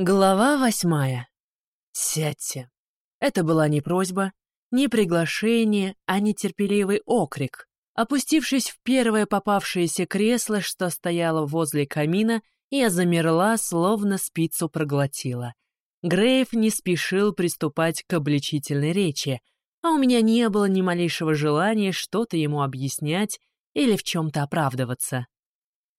Глава восьмая. Сядьте. Это была не просьба, не приглашение, а нетерпеливый окрик. Опустившись в первое попавшееся кресло, что стояло возле камина, я замерла, словно спицу проглотила. Грейв не спешил приступать к обличительной речи, а у меня не было ни малейшего желания что-то ему объяснять или в чем-то оправдываться.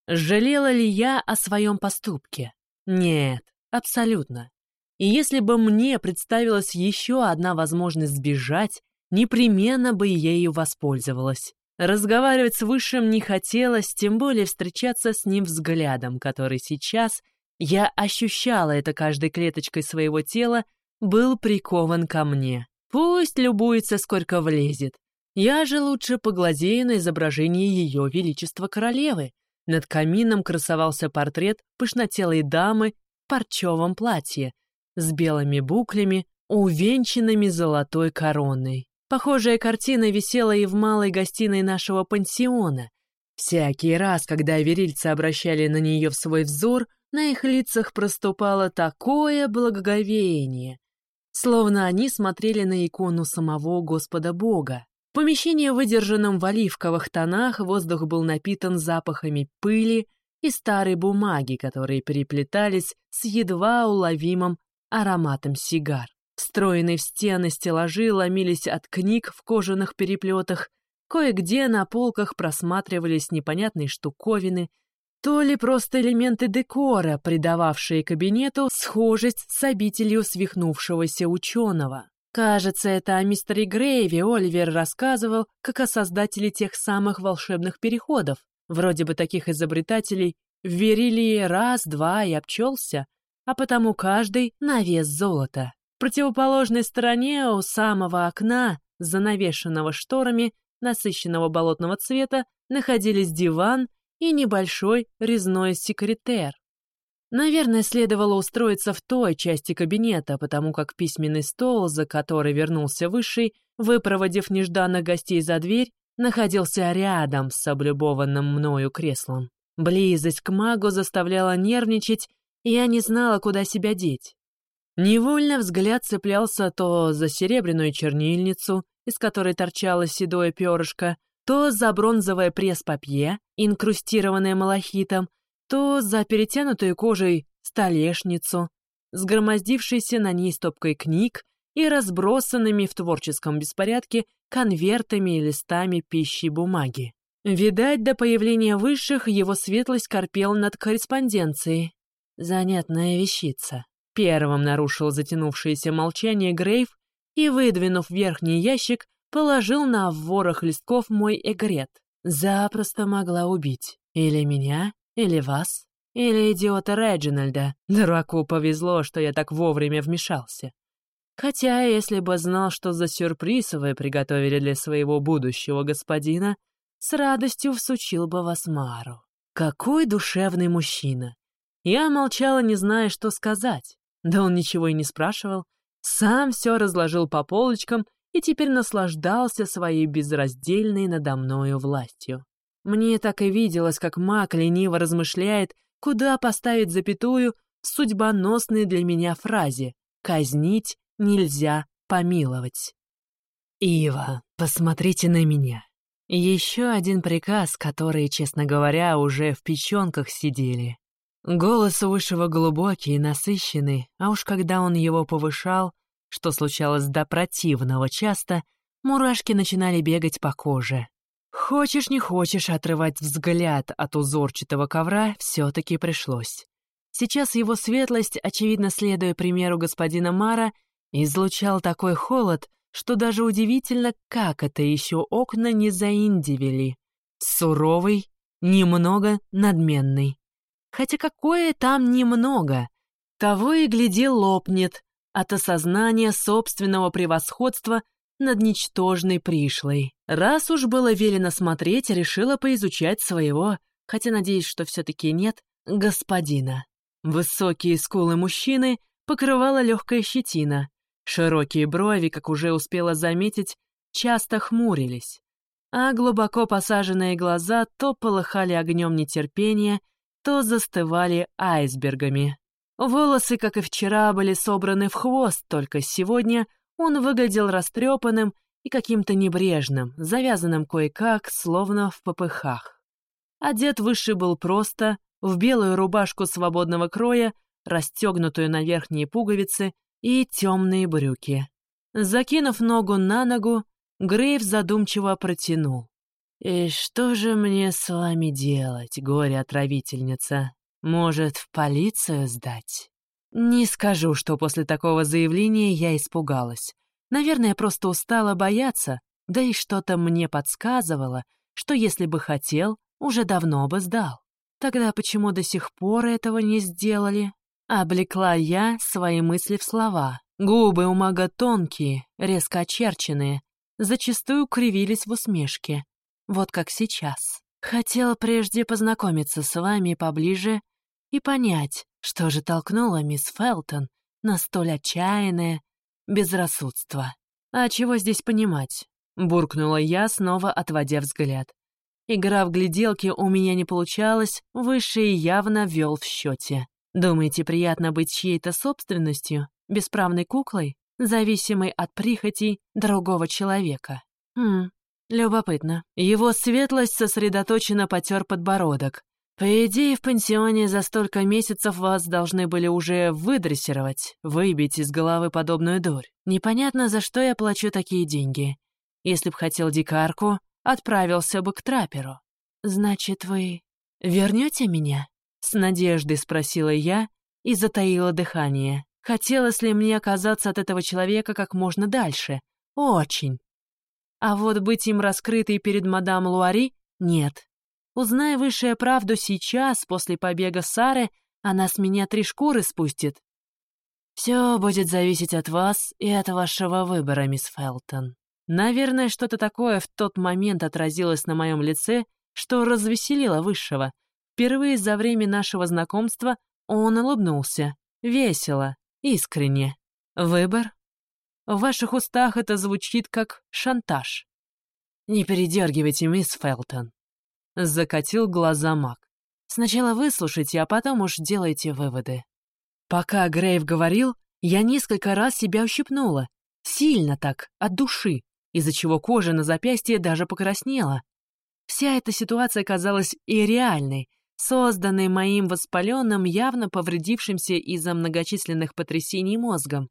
Жалела ли я о своем поступке? Нет, абсолютно. И если бы мне представилась еще одна возможность сбежать, непременно бы ею воспользовалась. Разговаривать с Высшим не хотелось, тем более встречаться с ним взглядом, который сейчас, я ощущала это каждой клеточкой своего тела, был прикован ко мне. Пусть любуется, сколько влезет. Я же лучше поглазею на изображение ее величества королевы. Над камином красовался портрет пышнотелой дамы парчевом платье с белыми буклями, увенчанными золотой короной. Похожая картина висела и в малой гостиной нашего пансиона. Всякий раз, когда верильцы обращали на нее в свой взор, на их лицах проступало такое благоговение, словно они смотрели на икону самого Господа Бога. Помещение, выдержанном в оливковых тонах, воздух был напитан запахами пыли и старой бумаги, которые переплетались с едва уловимым ароматом сигар. Встроенные в стены стеллажи ломились от книг в кожаных переплетах, кое-где на полках просматривались непонятные штуковины, то ли просто элементы декора, придававшие кабинету схожесть с обителью свихнувшегося ученого. Кажется, это о мистере Грейве Оливер рассказывал, как о создателе тех самых волшебных переходов. Вроде бы таких изобретателей верили раз, два и обчелся, а потому каждый на вес золота. В противоположной стороне у самого окна, занавешенного шторами насыщенного болотного цвета, находились диван и небольшой резной секретер. Наверное, следовало устроиться в той части кабинета, потому как письменный стол, за который вернулся Высший, выпроводив нежданных гостей за дверь, находился рядом с облюбованным мною креслом. Близость к магу заставляла нервничать, и я не знала, куда себя деть. Невольно взгляд цеплялся то за серебряную чернильницу, из которой торчало седое перышко, то за бронзовое пресс-папье, инкрустированное малахитом, то за перетянутую кожей столешницу, сгромоздившейся на ней стопкой книг и разбросанными в творческом беспорядке конвертами и листами пищи бумаги. Видать, до появления высших его светлость корпел над корреспонденцией. Занятная вещица. Первым нарушил затянувшееся молчание Грейв и, выдвинув верхний ящик, положил на ворох листков мой эгрет. Запросто могла убить. Или меня, или вас, или идиота Реджинальда. Дураку повезло, что я так вовремя вмешался. Хотя, если бы знал, что за сюрприз вы приготовили для своего будущего господина, с радостью всучил бы вас Мару. Какой душевный мужчина! Я молчала, не зная, что сказать. Да он ничего и не спрашивал. Сам все разложил по полочкам и теперь наслаждался своей безраздельной надо мною властью. Мне так и виделось, как маг лениво размышляет, куда поставить запятую в судьбоносной для меня фразе «казнить нельзя помиловать». «Ива, посмотрите на меня». Еще один приказ, который, честно говоря, уже в печенках сидели. Голос у Высшего глубокий и насыщенный, а уж когда он его повышал, что случалось до противного часто, мурашки начинали бегать по коже. Хочешь не хочешь отрывать взгляд от узорчатого ковра, все-таки пришлось. Сейчас его светлость, очевидно следуя примеру господина Мара, излучал такой холод, что даже удивительно, как это еще окна не заиндивели. Суровый, немного надменный. Хотя какое там немного. Того и гляди лопнет от осознания собственного превосходства над ничтожной пришлой. Раз уж было велено смотреть, решила поизучать своего, хотя надеюсь, что все-таки нет, господина. Высокие скулы мужчины покрывала легкая щетина. Широкие брови, как уже успела заметить, часто хмурились, а глубоко посаженные глаза то полыхали огнем нетерпения, то застывали айсбергами. Волосы, как и вчера, были собраны в хвост, только сегодня он выглядел растрепанным и каким-то небрежным, завязанным кое-как, словно в попыхах. Одет выше был просто, в белую рубашку свободного кроя, расстегнутую на верхние пуговицы и темные брюки. Закинув ногу на ногу, Грейв задумчиво протянул. «И что же мне с вами делать, горе-отравительница? Может, в полицию сдать?» Не скажу, что после такого заявления я испугалась. Наверное, просто устала бояться, да и что-то мне подсказывало, что если бы хотел, уже давно бы сдал. Тогда почему до сих пор этого не сделали? Облекла я свои мысли в слова. Губы у мага тонкие, резко очерченные, зачастую кривились в усмешке. Вот как сейчас. Хотела прежде познакомиться с вами поближе и понять, что же толкнуло мисс Фелтон на столь отчаянное безрассудство. А чего здесь понимать? Буркнула я, снова отводя взгляд. Игра в гляделки у меня не получалась, Высший явно вел в счете. Думаете, приятно быть чьей-то собственностью, бесправной куклой, зависимой от прихотей другого человека? Хм, Любопытно. Его светлость сосредоточенно потер подбородок. По идее, в пансионе за столько месяцев вас должны были уже выдрессировать, выбить из головы подобную дурь. Непонятно, за что я плачу такие деньги. Если б хотел дикарку, отправился бы к траперу. Значит, вы вернете меня? С надеждой спросила я и затаила дыхание. Хотелось ли мне оказаться от этого человека как можно дальше? Очень. А вот быть им раскрытой перед мадам Луари — нет. Узная высшая правду сейчас, после побега Сары, она с меня три шкуры спустит. Все будет зависеть от вас и от вашего выбора, мисс Фелтон. Наверное, что-то такое в тот момент отразилось на моем лице, что развеселило высшего. Впервые за время нашего знакомства он улыбнулся. Весело, искренне. Выбор? В ваших устах это звучит как шантаж. Не передергивайте, мисс Фелтон. Закатил глаза маг. Сначала выслушайте, а потом уж делайте выводы. Пока Грейв говорил, я несколько раз себя ущипнула. Сильно так, от души, из-за чего кожа на запястье даже покраснела. Вся эта ситуация казалась и реальной, созданной моим воспаленным, явно повредившимся из-за многочисленных потрясений мозгом.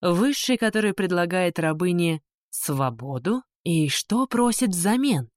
Высший, который предлагает рабыне свободу, и что просит взамен?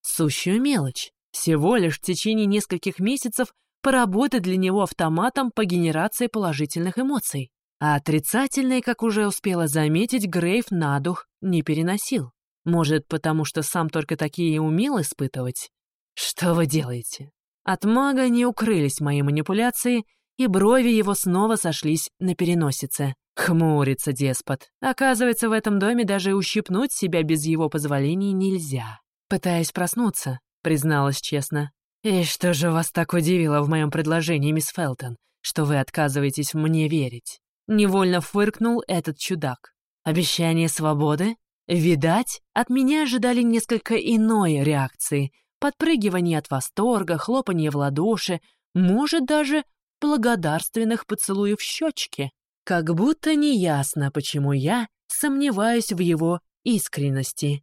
Сущую мелочь. Всего лишь в течение нескольких месяцев поработать для него автоматом по генерации положительных эмоций. А отрицательные, как уже успела заметить, Грейв на дух не переносил. Может, потому что сам только такие умел испытывать? Что вы делаете? От мага не укрылись мои манипуляции, и брови его снова сошлись на переносице. Хмурится деспот. Оказывается, в этом доме даже ущипнуть себя без его позволения нельзя. Пытаясь проснуться, призналась честно. «И что же вас так удивило в моем предложении, мисс Фелтон, что вы отказываетесь мне верить?» Невольно фыркнул этот чудак. «Обещание свободы? Видать, от меня ожидали несколько иной реакции. Подпрыгивание от восторга, хлопанье в ладоши, может, даже благодарственных поцелуев в щечки. Как будто неясно, почему я сомневаюсь в его искренности.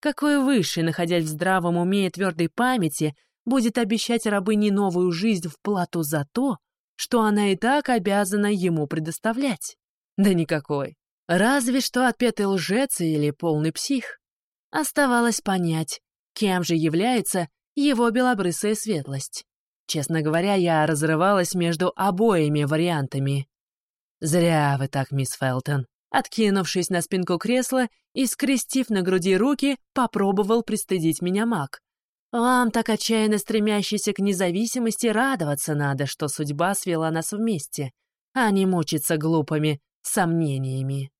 Какой высший, находясь в здравом уме и твердой памяти, будет обещать рабыне новую жизнь в плату за то, что она и так обязана ему предоставлять? Да никакой. Разве что отпетый лжец или полный псих. Оставалось понять, кем же является его белобрысая светлость. Честно говоря, я разрывалась между обоими вариантами. «Зря вы так, мисс Фелтон». Откинувшись на спинку кресла и скрестив на груди руки, попробовал пристыдить меня маг. «Вам, так отчаянно стремящийся к независимости, радоваться надо, что судьба свела нас вместе, а не мучиться глупыми сомнениями.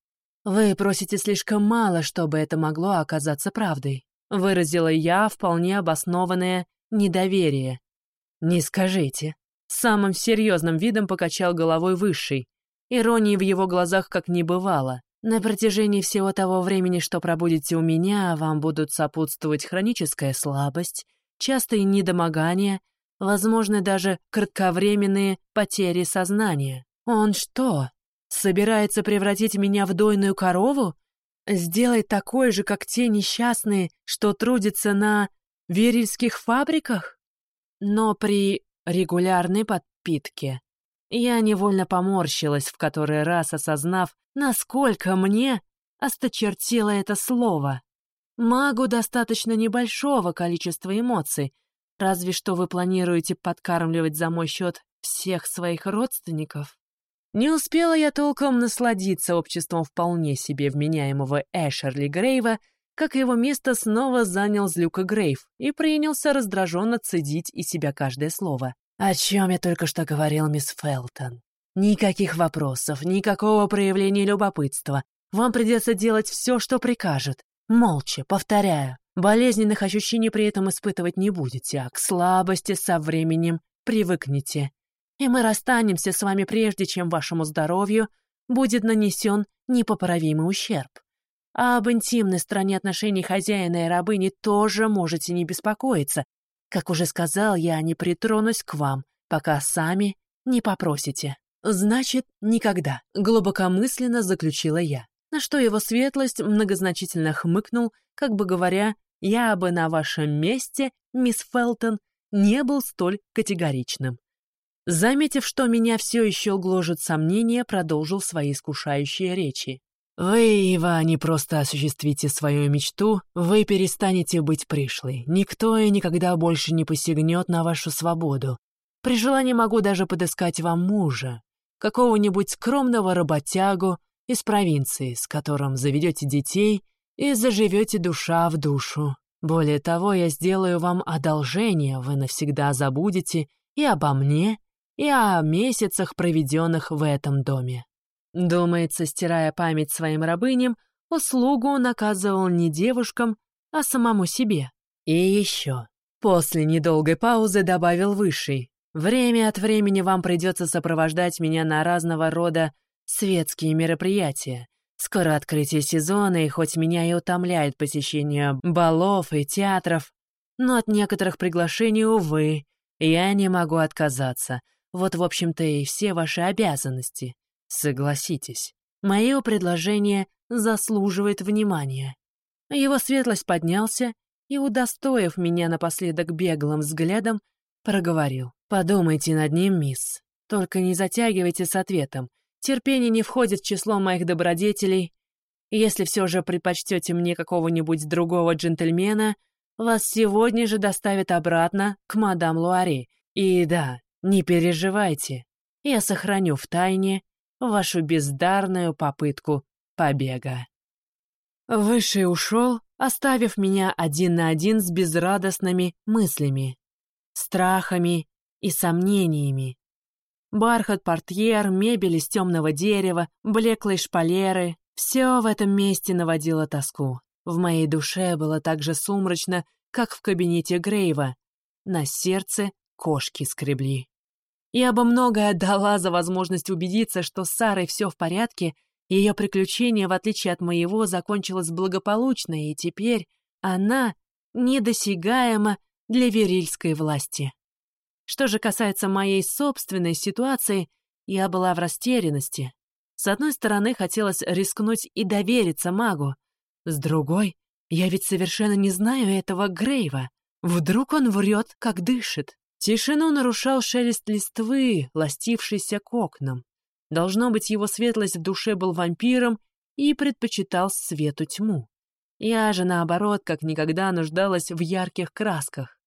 Вы просите слишком мало, чтобы это могло оказаться правдой», выразила я вполне обоснованное недоверие. «Не скажите». Самым серьезным видом покачал головой Высший. Иронии в его глазах как не бывало. На протяжении всего того времени, что пробудете у меня, вам будут сопутствовать хроническая слабость, частые недомогания, возможно, даже кратковременные потери сознания. Он что, собирается превратить меня в дойную корову? Сделать такой же, как те несчастные, что трудятся на верильских фабриках? Но при регулярной подпитке я невольно поморщилась, в который раз осознав, насколько мне осточертело это слово. Магу достаточно небольшого количества эмоций, разве что вы планируете подкармливать за мой счет всех своих родственников. Не успела я толком насладиться обществом вполне себе вменяемого Эшерли Грейва, как его место снова занял Злюка Грейв и принялся раздраженно цедить из себя каждое слово. «О чем я только что говорил, мисс Фелтон? Никаких вопросов, никакого проявления любопытства. Вам придется делать все, что прикажет. Молча, повторяю. Болезненных ощущений при этом испытывать не будете, а к слабости со временем привыкнете. И мы расстанемся с вами прежде, чем вашему здоровью будет нанесен непоправимый ущерб. А об интимной стороне отношений хозяина и рабыни тоже можете не беспокоиться, как уже сказал, я не притронусь к вам, пока сами не попросите. Значит, никогда, глубокомысленно заключила я. На что его светлость многозначительно хмыкнул, как бы говоря, я бы на вашем месте, мисс Фелтон, не был столь категоричным. Заметив, что меня все еще гложет сомнение, продолжил свои искушающие речи. Вы, Ива, не просто осуществите свою мечту, вы перестанете быть пришлой. Никто и никогда больше не посягнет на вашу свободу. При желании могу даже подыскать вам мужа, какого-нибудь скромного работягу из провинции, с которым заведете детей и заживете душа в душу. Более того, я сделаю вам одолжение, вы навсегда забудете и обо мне, и о месяцах, проведенных в этом доме. Думается, стирая память своим рабыням, услугу он оказывал не девушкам, а самому себе. И еще. После недолгой паузы добавил Высший. Время от времени вам придется сопровождать меня на разного рода светские мероприятия. Скоро открытие сезона, и хоть меня и утомляет посещение балов и театров, но от некоторых приглашений, увы, я не могу отказаться. Вот, в общем-то, и все ваши обязанности. Согласитесь, мое предложение заслуживает внимания. Его светлость поднялся и, удостоив меня напоследок беглым взглядом, проговорил. «Подумайте над ним, мисс. Только не затягивайте с ответом. Терпение не входит в число моих добродетелей. Если все же предпочтете мне какого-нибудь другого джентльмена, вас сегодня же доставят обратно к мадам Луари. И да, не переживайте, я сохраню в тайне вашу бездарную попытку побега. Высший ушел, оставив меня один на один с безрадостными мыслями, страхами и сомнениями. Бархат портьер, мебель из темного дерева, блеклые шпалеры — все в этом месте наводило тоску. В моей душе было так же сумрачно, как в кабинете Грейва. На сердце кошки скребли. Я бы многое отдала за возможность убедиться, что с Сарой все в порядке, ее приключение, в отличие от моего, закончилось благополучно, и теперь она недосягаема для верильской власти. Что же касается моей собственной ситуации, я была в растерянности. С одной стороны, хотелось рискнуть и довериться магу. С другой, я ведь совершенно не знаю этого Грейва. Вдруг он врет, как дышит. Тишину нарушал шелест листвы, ластившийся к окнам. Должно быть, его светлость в душе был вампиром и предпочитал свету тьму. Я же, наоборот, как никогда нуждалась в ярких красках.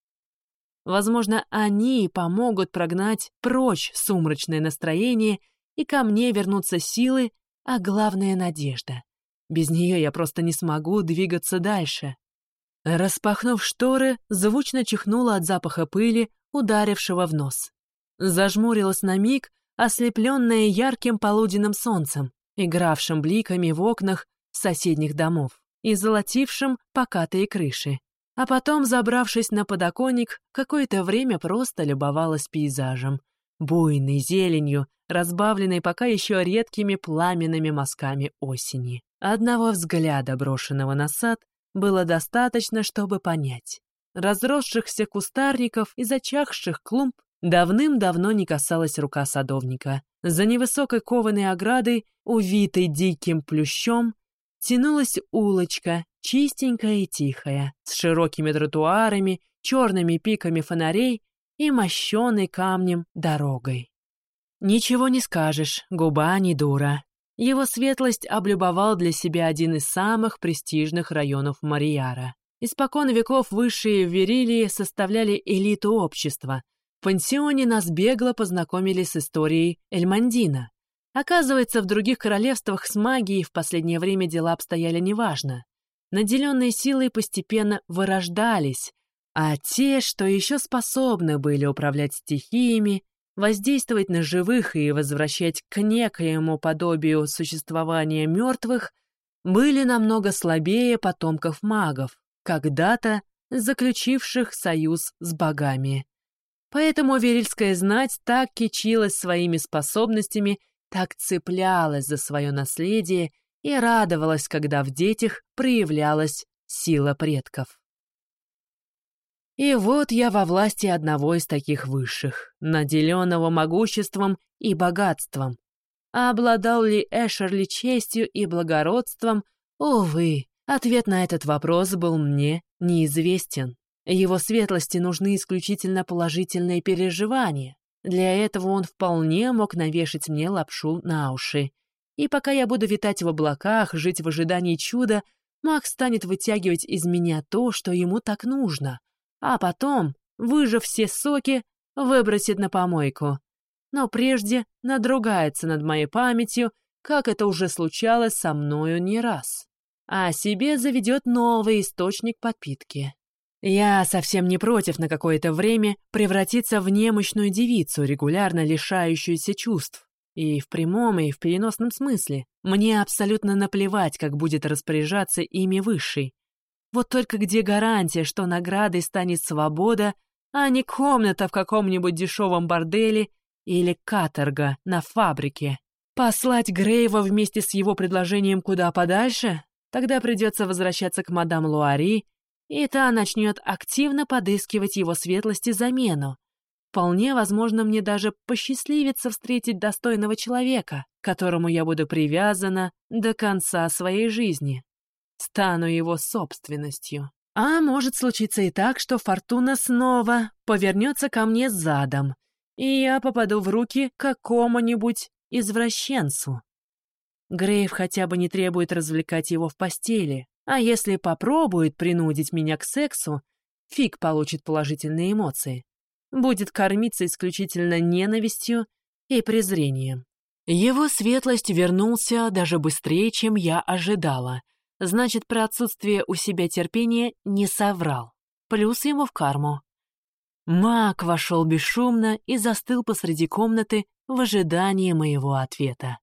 Возможно, они помогут прогнать прочь сумрачное настроение, и ко мне вернутся силы, а главное — надежда. Без нее я просто не смогу двигаться дальше. Распахнув шторы, звучно чихнула от запаха пыли, ударившего в нос. Зажмурилась на миг, ослепленная ярким полуденным солнцем, игравшим бликами в окнах соседних домов и золотившим покатые крыши. А потом, забравшись на подоконник, какое-то время просто любовалась пейзажем, буйной зеленью, разбавленной пока еще редкими пламенными мазками осени. Одного взгляда, брошенного на сад, было достаточно, чтобы понять разросшихся кустарников и зачахших клумб давным-давно не касалась рука садовника. За невысокой кованой оградой, увитой диким плющом, тянулась улочка, чистенькая и тихая, с широкими тротуарами, черными пиками фонарей и мощенной камнем дорогой. Ничего не скажешь, губа не дура. Его светлость облюбовал для себя один из самых престижных районов Марияра. Испокон веков высшие Верилии составляли элиту общества. В пансионе нас бегло познакомили с историей Эльмандина. Оказывается, в других королевствах с магией в последнее время дела обстояли неважно. Наделенные силой постепенно вырождались, а те, что еще способны были управлять стихиями, воздействовать на живых и возвращать к некоему подобию существования мертвых, были намного слабее потомков магов когда-то заключивших союз с богами. Поэтому верильская знать так кичилась своими способностями, так цеплялась за свое наследие и радовалась, когда в детях проявлялась сила предков. И вот я во власти одного из таких высших, наделенного могуществом и богатством. А обладал ли Эшерли честью и благородством, увы, Ответ на этот вопрос был мне неизвестен. Его светлости нужны исключительно положительные переживания. Для этого он вполне мог навешать мне лапшу на уши. И пока я буду витать в облаках, жить в ожидании чуда, маг станет вытягивать из меня то, что ему так нужно. А потом, выжав все соки, выбросит на помойку. Но прежде надругается над моей памятью, как это уже случалось со мною не раз а себе заведет новый источник подпитки. Я совсем не против на какое-то время превратиться в немощную девицу, регулярно лишающуюся чувств. И в прямом, и в переносном смысле. Мне абсолютно наплевать, как будет распоряжаться ими высший. Вот только где гарантия, что наградой станет свобода, а не комната в каком-нибудь дешевом борделе или каторга на фабрике? Послать Грейва вместе с его предложением куда подальше? Тогда придется возвращаться к мадам Луари, и та начнет активно подыскивать его светлости замену. Вполне возможно, мне даже посчастливится встретить достойного человека, которому я буду привязана до конца своей жизни. Стану его собственностью. А может случиться и так, что фортуна снова повернется ко мне задом, и я попаду в руки какому-нибудь извращенцу. Грейв хотя бы не требует развлекать его в постели, а если попробует принудить меня к сексу, фиг получит положительные эмоции. Будет кормиться исключительно ненавистью и презрением. Его светлость вернулся даже быстрее, чем я ожидала. Значит, про отсутствие у себя терпения не соврал. Плюс ему в карму. Маг вошел бесшумно и застыл посреди комнаты в ожидании моего ответа.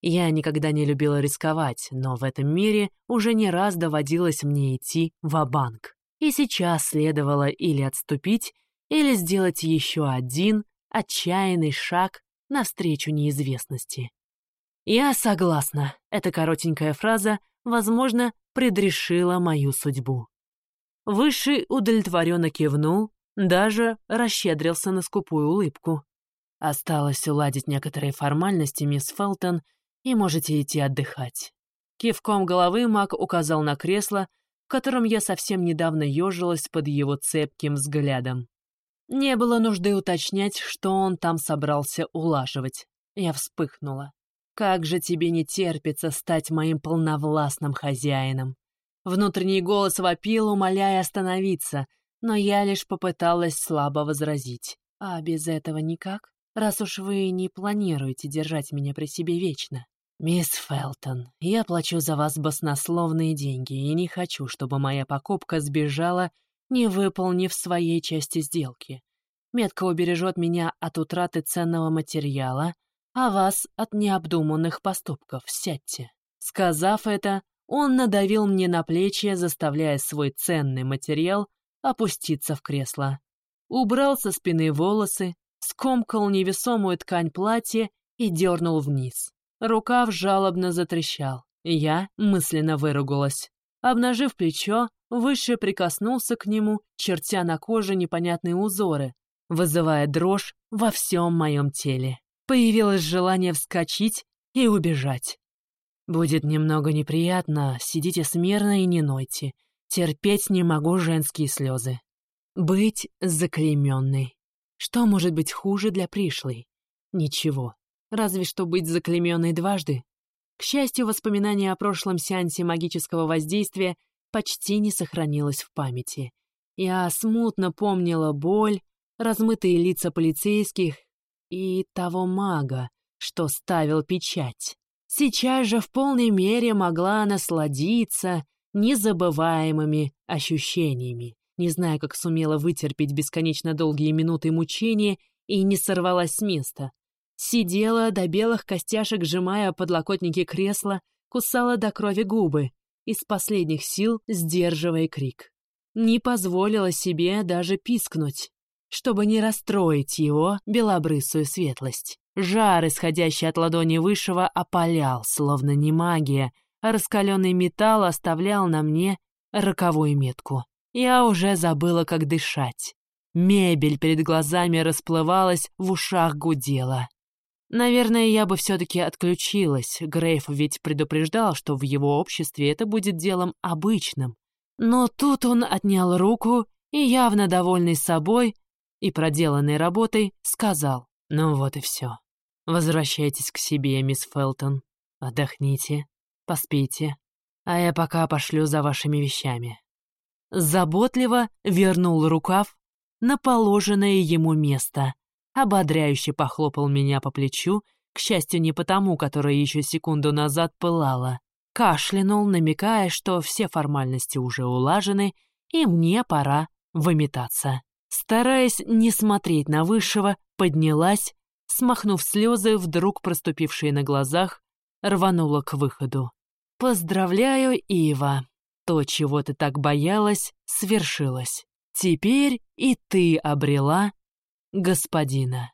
Я никогда не любила рисковать, но в этом мире уже не раз доводилось мне идти в банк И сейчас следовало или отступить, или сделать еще один отчаянный шаг навстречу неизвестности. «Я согласна», — эта коротенькая фраза, возможно, предрешила мою судьбу. Высший удовлетворенно кивнул, даже расщедрился на скупую улыбку. Осталось уладить некоторые формальности, мисс Фелтон, и можете идти отдыхать». Кивком головы маг указал на кресло, в котором я совсем недавно ежилась под его цепким взглядом. Не было нужды уточнять, что он там собрался улаживать. Я вспыхнула. «Как же тебе не терпится стать моим полновластным хозяином!» Внутренний голос вопил, умоляя остановиться, но я лишь попыталась слабо возразить. «А без этого никак?» раз уж вы не планируете держать меня при себе вечно. Мисс Фелтон, я плачу за вас баснословные деньги и не хочу, чтобы моя покупка сбежала, не выполнив своей части сделки. Метка убережет меня от утраты ценного материала, а вас от необдуманных поступков. Сядьте. Сказав это, он надавил мне на плечи, заставляя свой ценный материал опуститься в кресло. Убрал со спины волосы, скомкал невесомую ткань платья и дернул вниз. Рукав жалобно затрещал. Я мысленно выругалась. Обнажив плечо, выше прикоснулся к нему, чертя на коже непонятные узоры, вызывая дрожь во всем моем теле. Появилось желание вскочить и убежать. Будет немного неприятно, сидите смирно и не нойте. Терпеть не могу женские слезы. Быть заклейменной. Что может быть хуже для пришлой? Ничего. Разве что быть заклейменной дважды. К счастью, воспоминание о прошлом сеансе магического воздействия почти не сохранилось в памяти. Я смутно помнила боль, размытые лица полицейских и того мага, что ставил печать. Сейчас же в полной мере могла насладиться незабываемыми ощущениями, не зная, как сумела вытерпеть бесконечно долгие минуты мучения и не сорвалась с места. Сидела до белых костяшек, сжимая подлокотники кресла, кусала до крови губы, из последних сил сдерживая крик. Не позволила себе даже пискнуть, чтобы не расстроить его белобрысую светлость. Жар, исходящий от ладони Высшего, опалял, словно не магия, а раскаленный металл оставлял на мне роковую метку. Я уже забыла, как дышать. Мебель перед глазами расплывалась, в ушах гудела. Наверное, я бы все-таки отключилась. Грейф ведь предупреждал, что в его обществе это будет делом обычным. Но тут он отнял руку и, явно довольный собой и проделанной работой, сказал, «Ну вот и все. Возвращайтесь к себе, мисс Фелтон. Отдохните, поспите, а я пока пошлю за вашими вещами». Заботливо вернул рукав на положенное ему место, ободряюще похлопал меня по плечу, к счастью, не потому, которое еще секунду назад пылало. Кашлянул, намекая, что все формальности уже улажены, и мне пора выметаться. Стараясь не смотреть на Высшего, поднялась, смахнув слезы, вдруг проступившие на глазах, рванула к выходу. «Поздравляю, Ива! То, чего ты так боялась, свершилось. Теперь и ты обрела господина.